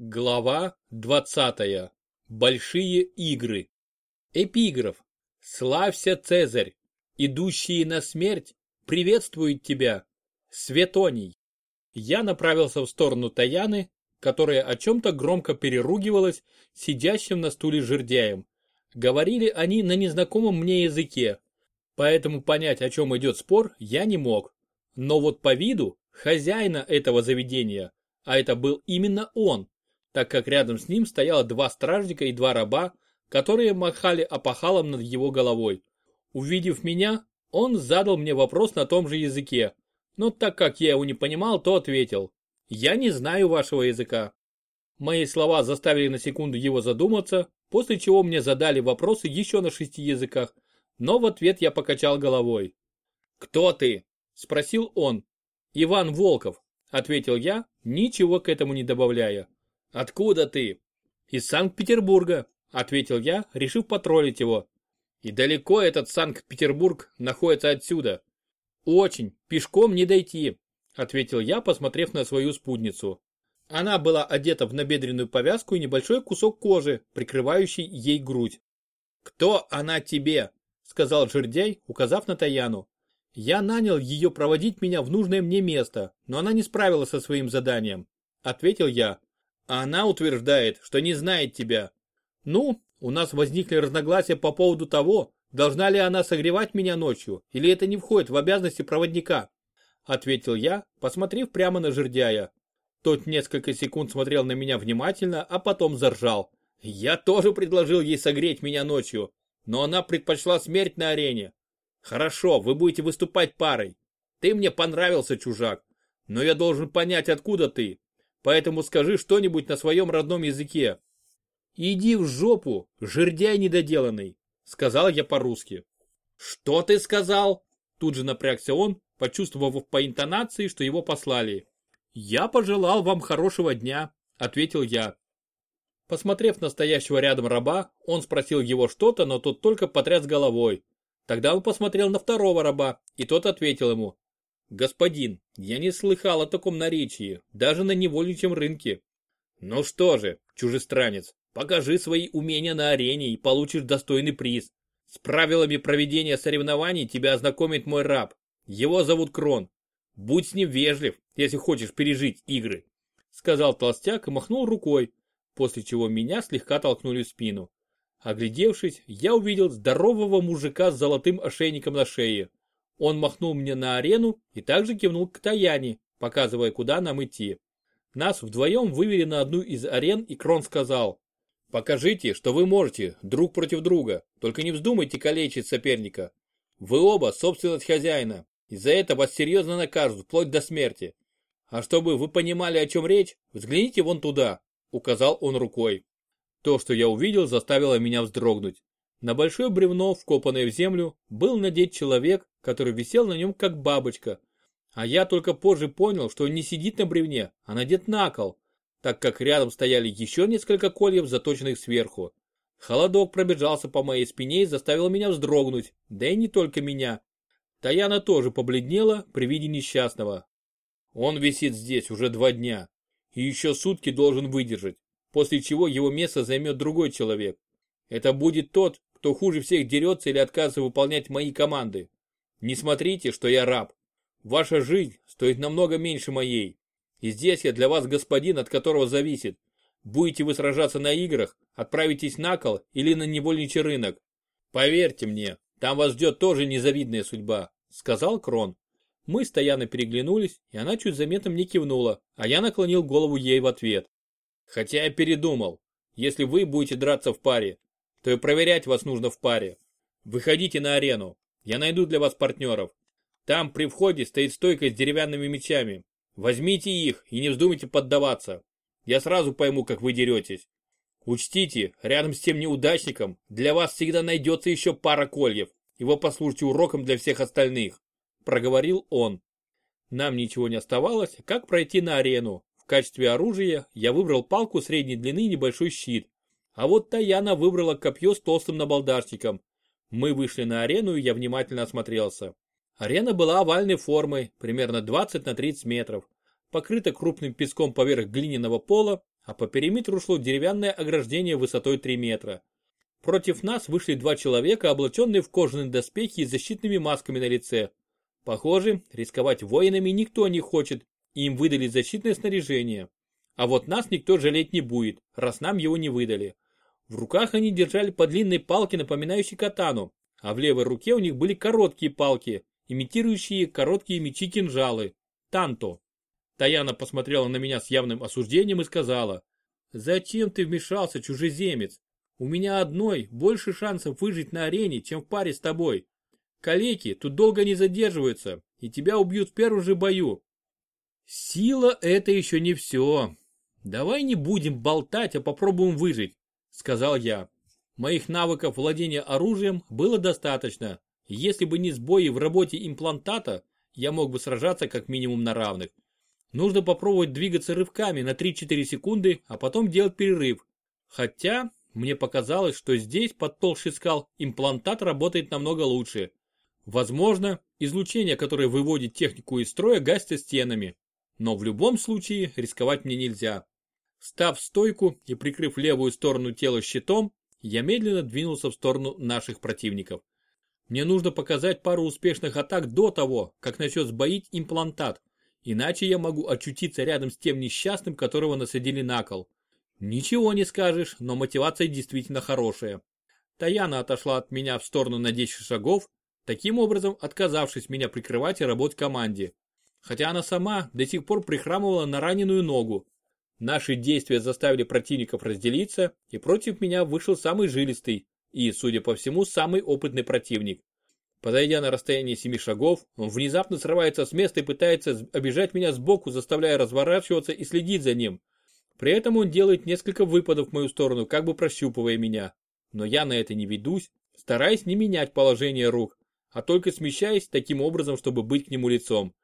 Глава 20. Большие игры. Эпиграф. Славься, Цезарь! Идущие на смерть приветствуют тебя. Светоний. Я направился в сторону Таяны, которая о чем-то громко переругивалась сидящим на стуле жердяем. Говорили они на незнакомом мне языке, поэтому понять, о чем идет спор, я не мог. Но вот по виду хозяина этого заведения, а это был именно он, так как рядом с ним стояло два стражника и два раба, которые махали опахалом над его головой. Увидев меня, он задал мне вопрос на том же языке, но так как я его не понимал, то ответил. «Я не знаю вашего языка». Мои слова заставили на секунду его задуматься, после чего мне задали вопросы еще на шести языках, но в ответ я покачал головой. «Кто ты?» – спросил он. «Иван Волков», – ответил я, ничего к этому не добавляя. «Откуда ты?» «Из Санкт-Петербурга», — ответил я, решив потроллить его. «И далеко этот Санкт-Петербург находится отсюда?» «Очень, пешком не дойти», — ответил я, посмотрев на свою спутницу. Она была одета в набедренную повязку и небольшой кусок кожи, прикрывающий ей грудь. «Кто она тебе?» — сказал жердяй, указав на Таяну. Я нанял ее проводить меня в нужное мне место, но она не справилась со своим заданием. Ответил я. А она утверждает, что не знает тебя. Ну, у нас возникли разногласия по поводу того, должна ли она согревать меня ночью, или это не входит в обязанности проводника. Ответил я, посмотрев прямо на жердяя. Тот несколько секунд смотрел на меня внимательно, а потом заржал. Я тоже предложил ей согреть меня ночью, но она предпочла смерть на арене. Хорошо, вы будете выступать парой. Ты мне понравился, чужак, но я должен понять, откуда ты поэтому скажи что-нибудь на своем родном языке. Иди в жопу, жердяй недоделанный, сказал я по-русски. Что ты сказал? Тут же напрягся он, почувствовав по интонации, что его послали. Я пожелал вам хорошего дня, ответил я. Посмотрев на стоящего рядом раба, он спросил его что-то, но тот только потряс головой. Тогда он посмотрел на второго раба, и тот ответил ему. Господин, я не слыхал о таком наречии, даже на невольничьем рынке. Ну что же, чужестранец, покажи свои умения на арене и получишь достойный приз. С правилами проведения соревнований тебя ознакомит мой раб. Его зовут Крон. Будь с ним вежлив, если хочешь пережить игры. Сказал толстяк и махнул рукой, после чего меня слегка толкнули в спину. Оглядевшись, я увидел здорового мужика с золотым ошейником на шее. Он махнул мне на арену и также кивнул к Таяне, показывая, куда нам идти. Нас вдвоем вывели на одну из арен, и Крон сказал, «Покажите, что вы можете, друг против друга, только не вздумайте калечить соперника. Вы оба собственность хозяина, и за это вас серьезно накажут, вплоть до смерти. А чтобы вы понимали, о чем речь, взгляните вон туда», — указал он рукой. То, что я увидел, заставило меня вздрогнуть. На большое бревно, вкопанное в землю, был надет человек, который висел на нем как бабочка. А я только позже понял, что он не сидит на бревне, а надет на кол, так как рядом стояли еще несколько кольев, заточенных сверху. Холодок пробежался по моей спине и заставил меня вздрогнуть, да и не только меня. Таяна тоже побледнела при виде несчастного. Он висит здесь уже два дня и еще сутки должен выдержать, после чего его место займет другой человек. Это будет тот, кто хуже всех дерется или отказывается выполнять мои команды. Не смотрите, что я раб. Ваша жизнь стоит намного меньше моей. И здесь я для вас господин, от которого зависит. Будете вы сражаться на играх, отправитесь на кол или на невольничий рынок. Поверьте мне, там вас ждет тоже незавидная судьба, сказал Крон. Мы стоянно переглянулись, и она чуть заметно мне кивнула, а я наклонил голову ей в ответ. Хотя я передумал. Если вы будете драться в паре, то и проверять вас нужно в паре. Выходите на арену. Я найду для вас партнеров. Там при входе стоит стойка с деревянными мечами. Возьмите их и не вздумайте поддаваться. Я сразу пойму, как вы деретесь. Учтите, рядом с тем неудачником для вас всегда найдется еще пара кольев. Его послушайте уроком для всех остальных. Проговорил он. Нам ничего не оставалось, как пройти на арену. В качестве оружия я выбрал палку средней длины и небольшой щит, а вот Таяна выбрала копье с толстым набалдашником. Мы вышли на арену, и я внимательно осмотрелся. Арена была овальной формы, примерно 20 на 30 метров, покрыта крупным песком поверх глиняного пола, а по периметру шло деревянное ограждение высотой 3 метра. Против нас вышли два человека, облаченные в кожаные доспехи и защитными масками на лице. Похоже, рисковать воинами никто не хочет, и им выдали защитное снаряжение. А вот нас никто жалеть не будет, раз нам его не выдали. В руках они держали по длинной палке, напоминающей катану, а в левой руке у них были короткие палки, имитирующие короткие мечи-кинжалы. Танто. Таяна посмотрела на меня с явным осуждением и сказала, «Зачем ты вмешался, чужеземец? У меня одной больше шансов выжить на арене, чем в паре с тобой. Калеки тут долго не задерживаются, и тебя убьют в первом же бою». «Сила — это еще не все. Давай не будем болтать, а попробуем выжить», — сказал я. Моих навыков владения оружием было достаточно. Если бы не сбои в работе имплантата, я мог бы сражаться как минимум на равных. Нужно попробовать двигаться рывками на 3-4 секунды, а потом делать перерыв. Хотя, мне показалось, что здесь, под толщей скал, имплантат работает намного лучше. Возможно, излучение, которое выводит технику из строя, гасится стенами. Но в любом случае рисковать мне нельзя. Став в стойку и прикрыв левую сторону тела щитом, я медленно двинулся в сторону наших противников. Мне нужно показать пару успешных атак до того, как начнет сбоить имплантат, иначе я могу очутиться рядом с тем несчастным, которого насадили на кол. Ничего не скажешь, но мотивация действительно хорошая. Таяна отошла от меня в сторону на 10 шагов, таким образом отказавшись меня прикрывать и работать команде. Хотя она сама до сих пор прихрамывала на раненую ногу, Наши действия заставили противников разделиться, и против меня вышел самый жилистый и, судя по всему, самый опытный противник. Подойдя на расстояние семи шагов, он внезапно срывается с места и пытается обижать меня сбоку, заставляя разворачиваться и следить за ним. При этом он делает несколько выпадов в мою сторону, как бы прощупывая меня. Но я на это не ведусь, стараясь не менять положение рук, а только смещаясь таким образом, чтобы быть к нему лицом.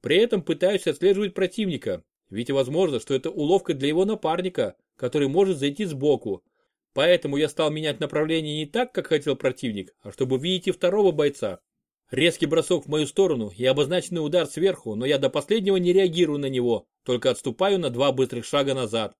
При этом пытаюсь отслеживать противника, ведь возможно, что это уловка для его напарника, который может зайти сбоку. Поэтому я стал менять направление не так, как хотел противник, а чтобы видеть и второго бойца. Резкий бросок в мою сторону и обозначенный удар сверху, но я до последнего не реагирую на него, только отступаю на два быстрых шага назад.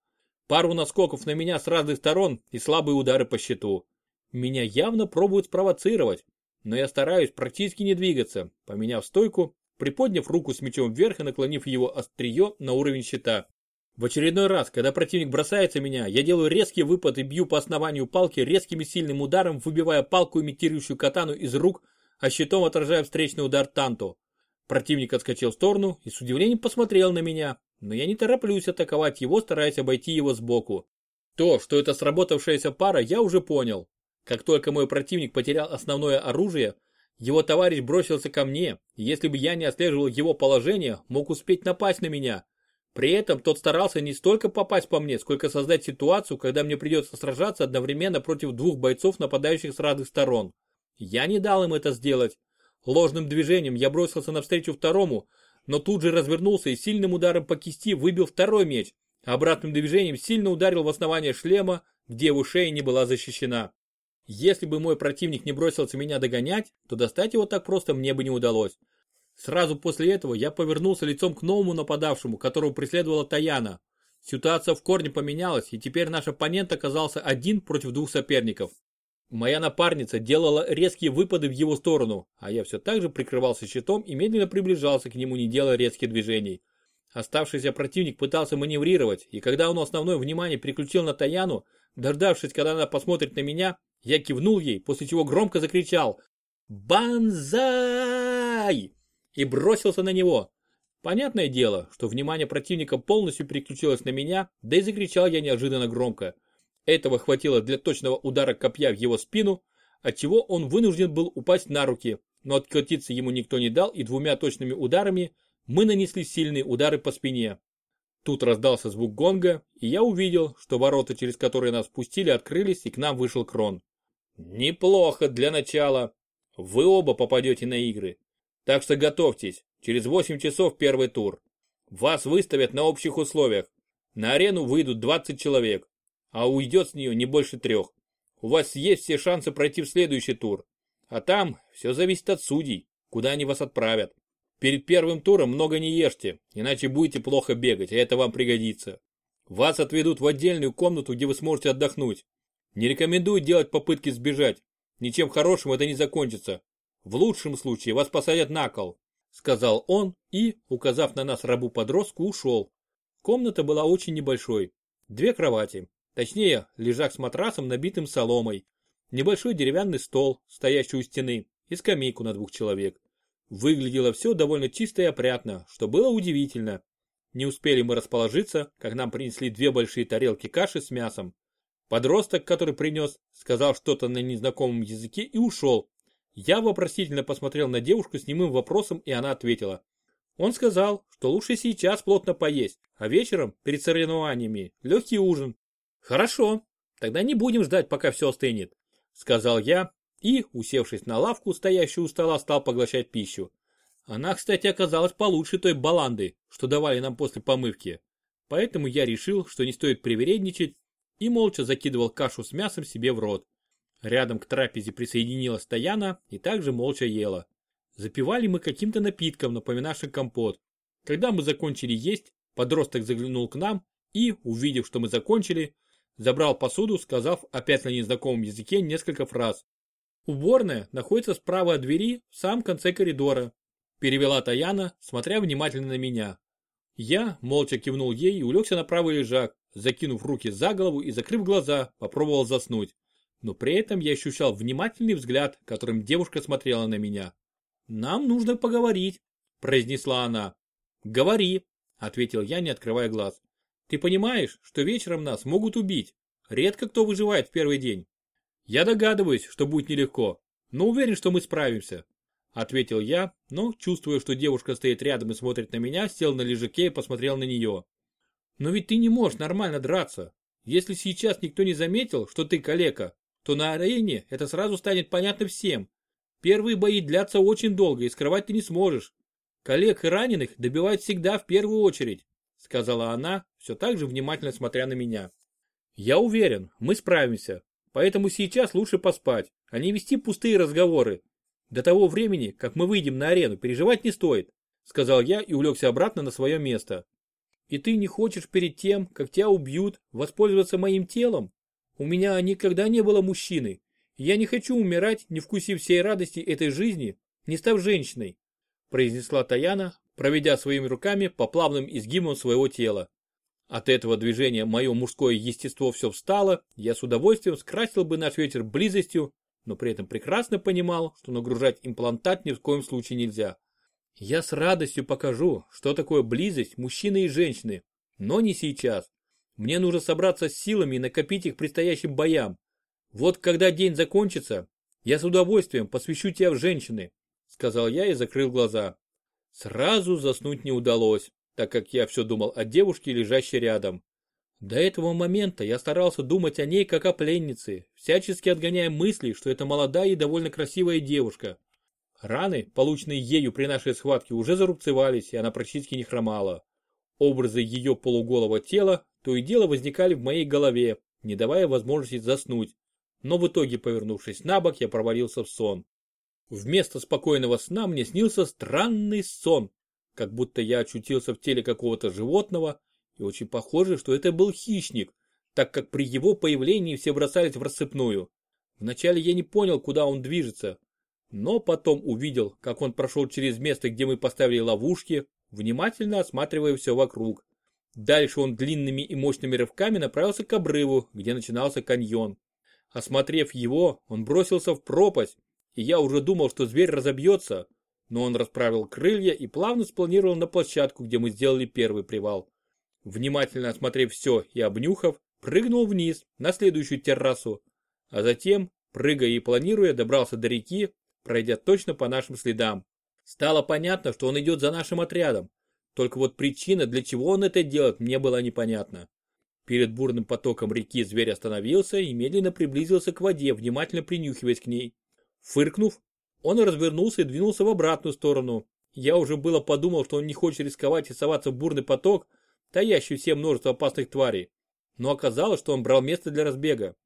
Пару наскоков на меня с разных сторон и слабые удары по щиту. Меня явно пробуют спровоцировать, но я стараюсь практически не двигаться, поменяв стойку приподняв руку с мечом вверх и наклонив его острие на уровень щита. В очередной раз, когда противник бросается меня, я делаю резкий выпад и бью по основанию палки резким и сильным ударом, выбивая палку, имитирующую катану из рук, а щитом отражая встречный удар Танто. Противник отскочил в сторону и с удивлением посмотрел на меня, но я не тороплюсь атаковать его, стараясь обойти его сбоку. То, что это сработавшаяся пара, я уже понял. Как только мой противник потерял основное оружие, его товарищ бросился ко мне, и если бы я не отслеживал его положение, мог успеть напасть на меня. При этом тот старался не столько попасть по мне, сколько создать ситуацию, когда мне придется сражаться одновременно против двух бойцов, нападающих с разных сторон. Я не дал им это сделать. Ложным движением я бросился навстречу второму, но тут же развернулся и сильным ударом по кисти выбил второй меч. Обратным движением сильно ударил в основание шлема, где его шея не была защищена. Если бы мой противник не бросился меня догонять, то достать его так просто мне бы не удалось. Сразу после этого я повернулся лицом к новому нападавшему, которого преследовала Таяна. Ситуация в корне поменялась, и теперь наш оппонент оказался один против двух соперников. Моя напарница делала резкие выпады в его сторону, а я все так же прикрывался щитом и медленно приближался к нему, не делая резких движений. Оставшийся противник пытался маневрировать, и когда он основное внимание переключил на Таяну, дождавшись, когда она посмотрит на меня, я кивнул ей, после чего громко закричал «Банзай!» и бросился на него. Понятное дело, что внимание противника полностью переключилось на меня, да и закричал я неожиданно громко. Этого хватило для точного удара копья в его спину, отчего он вынужден был упасть на руки, но откатиться ему никто не дал и двумя точными ударами мы нанесли сильные удары по спине. Тут раздался звук гонга, и я увидел, что ворота, через которые нас пустили, открылись, и к нам вышел Крон. Неплохо для начала. Вы оба попадете на игры. Так что готовьтесь. Через 8 часов первый тур. Вас выставят на общих условиях. На арену выйдут 20 человек, а уйдет с нее не больше трех. У вас есть все шансы пройти в следующий тур. А там все зависит от судей, куда они вас отправят. Перед первым туром много не ешьте, иначе будете плохо бегать, а это вам пригодится. Вас отведут в отдельную комнату, где вы сможете отдохнуть. Не рекомендую делать попытки сбежать. Ничем хорошим это не закончится. В лучшем случае вас посадят на кол, сказал он и, указав на нас рабу-подростку, ушел. Комната была очень небольшой. Две кровати, точнее, лежак с матрасом, набитым соломой, небольшой деревянный стол, стоящий у стены, и скамейку на двух человек. Выглядело все довольно чисто и опрятно, что было удивительно. Не успели мы расположиться, как нам принесли две большие тарелки каши с мясом. Подросток, который принес, сказал что-то на незнакомом языке и ушел. Я вопросительно посмотрел на девушку с немым вопросом, и она ответила. Он сказал, что лучше сейчас плотно поесть, а вечером, перед соревнованиями, легкий ужин. Хорошо, тогда не будем ждать, пока все остынет, сказал я и, усевшись на лавку, стоящую у стола, стал поглощать пищу. Она, кстати, оказалась получше той баланды, что давали нам после помывки. Поэтому я решил, что не стоит привередничать, и молча закидывал кашу с мясом себе в рот. Рядом к трапезе присоединилась Таяна и также молча ела. Запивали мы каким-то напитком, напоминавшим компот. Когда мы закончили есть, подросток заглянул к нам и, увидев, что мы закончили, забрал посуду, сказав опять на незнакомом языке несколько фраз. Уборная находится справа от двери в самом конце коридора, перевела Таяна, смотря внимательно на меня. Я молча кивнул ей и улегся на правый лежак, закинув руки за голову и закрыв глаза, попробовал заснуть. Но при этом я ощущал внимательный взгляд, которым девушка смотрела на меня. «Нам нужно поговорить», – произнесла она. «Говори», – ответил я, не открывая глаз. «Ты понимаешь, что вечером нас могут убить? Редко кто выживает в первый день. Я догадываюсь, что будет нелегко, но уверен, что мы справимся. Ответил я, но, чувствуя, что девушка стоит рядом и смотрит на меня, сел на лежаке и посмотрел на нее. Но ведь ты не можешь нормально драться. Если сейчас никто не заметил, что ты калека, то на арене это сразу станет понятно всем. Первые бои длятся очень долго и скрывать ты не сможешь. Коллег и раненых добивают всегда в первую очередь, сказала она, все так же внимательно смотря на меня. Я уверен, мы справимся, поэтому сейчас лучше поспать, а не вести пустые разговоры. До того времени, как мы выйдем на арену, переживать не стоит, сказал я и улегся обратно на свое место. И ты не хочешь перед тем, как тебя убьют, воспользоваться моим телом? У меня никогда не было мужчины. Я не хочу умирать, не вкусив всей радости этой жизни, не став женщиной, произнесла Таяна, проведя своими руками по плавным изгибам своего тела. От этого движения мое мужское естество все встало, я с удовольствием скрасил бы наш вечер близостью, но при этом прекрасно понимал, что нагружать имплантат ни в коем случае нельзя. Я с радостью покажу, что такое близость мужчины и женщины, но не сейчас. Мне нужно собраться с силами и накопить их предстоящим боям. Вот когда день закончится, я с удовольствием посвящу тебя в женщины, сказал я и закрыл глаза. Сразу заснуть не удалось, так как я все думал о девушке, лежащей рядом. До этого момента я старался думать о ней как о пленнице, всячески отгоняя мысли, что это молодая и довольно красивая девушка. Раны, полученные ею при нашей схватке, уже зарубцевались, и она практически не хромала. Образы ее полуголого тела то и дело возникали в моей голове, не давая возможности заснуть. Но в итоге, повернувшись на бок, я провалился в сон. Вместо спокойного сна мне снился странный сон, как будто я очутился в теле какого-то животного, и очень похоже, что это был хищник, так как при его появлении все бросались в рассыпную. Вначале я не понял, куда он движется, но потом увидел, как он прошел через место, где мы поставили ловушки, внимательно осматривая все вокруг. Дальше он длинными и мощными рывками направился к обрыву, где начинался каньон. Осмотрев его, он бросился в пропасть, и я уже думал, что зверь разобьется, но он расправил крылья и плавно спланировал на площадку, где мы сделали первый привал. Внимательно осмотрев все и обнюхав, прыгнул вниз, на следующую террасу, а затем, прыгая и планируя, добрался до реки, пройдя точно по нашим следам. Стало понятно, что он идет за нашим отрядом, только вот причина, для чего он это делает, мне была непонятна. Перед бурным потоком реки зверь остановился и медленно приблизился к воде, внимательно принюхиваясь к ней. Фыркнув, он развернулся и двинулся в обратную сторону. Я уже было подумал, что он не хочет рисковать и соваться в бурный поток, таящий все множество опасных тварей. Но оказалось, что он брал место для разбега.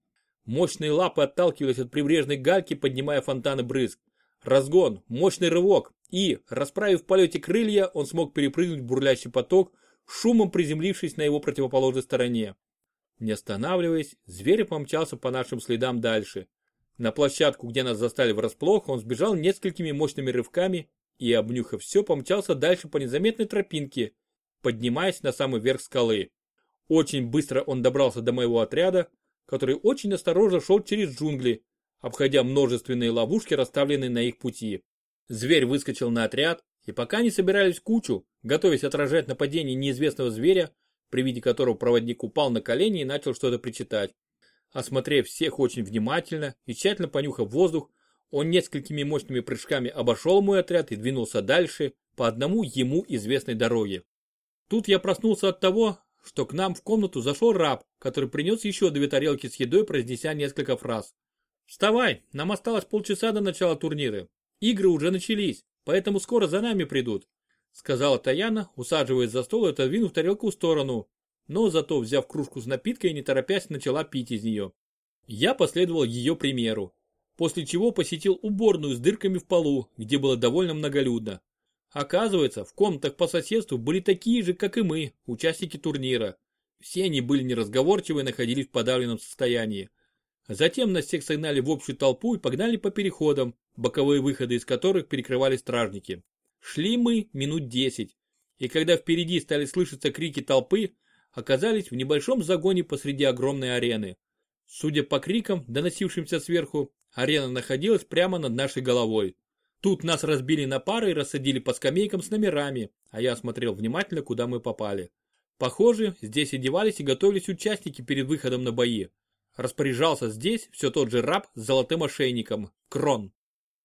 Мощные лапы отталкивались от прибрежной гальки, поднимая фонтаны брызг. Разгон, мощный рывок и, расправив в полете крылья, он смог перепрыгнуть бурлящий поток, шумом приземлившись на его противоположной стороне. Не останавливаясь, зверь помчался по нашим следам дальше. На площадку, где нас застали врасплох, он сбежал несколькими мощными рывками и, обнюхав все, помчался дальше по незаметной тропинке, поднимаясь на самый верх скалы. Очень быстро он добрался до моего отряда, который очень осторожно шел через джунгли, обходя множественные ловушки, расставленные на их пути. Зверь выскочил на отряд, и пока они собирались в кучу, готовясь отражать нападение неизвестного зверя, при виде которого проводник упал на колени и начал что-то причитать. Осмотрев всех очень внимательно и тщательно понюхав воздух, он несколькими мощными прыжками обошел мой отряд и двинулся дальше по одному ему известной дороге. Тут я проснулся от того, что к нам в комнату зашел раб, который принес еще две тарелки с едой, произнеся несколько фраз. «Вставай, нам осталось полчаса до начала турнира. Игры уже начались, поэтому скоро за нами придут», сказала Таяна, усаживаясь за стол и отодвинув тарелку в сторону, но зато, взяв кружку с напиткой, не торопясь, начала пить из нее. Я последовал ее примеру, после чего посетил уборную с дырками в полу, где было довольно многолюдно. Оказывается, в комнатах по соседству были такие же, как и мы, участники турнира. Все они были неразговорчивы и находились в подавленном состоянии. Затем нас всех согнали в общую толпу и погнали по переходам, боковые выходы из которых перекрывали стражники. Шли мы минут десять, и когда впереди стали слышаться крики толпы, оказались в небольшом загоне посреди огромной арены. Судя по крикам, доносившимся сверху, арена находилась прямо над нашей головой. Тут нас разбили на пары и рассадили по скамейкам с номерами, а я осмотрел внимательно, куда мы попали. Похоже, здесь одевались и готовились участники перед выходом на бои. Распоряжался здесь все тот же раб с золотым ошейником, Крон.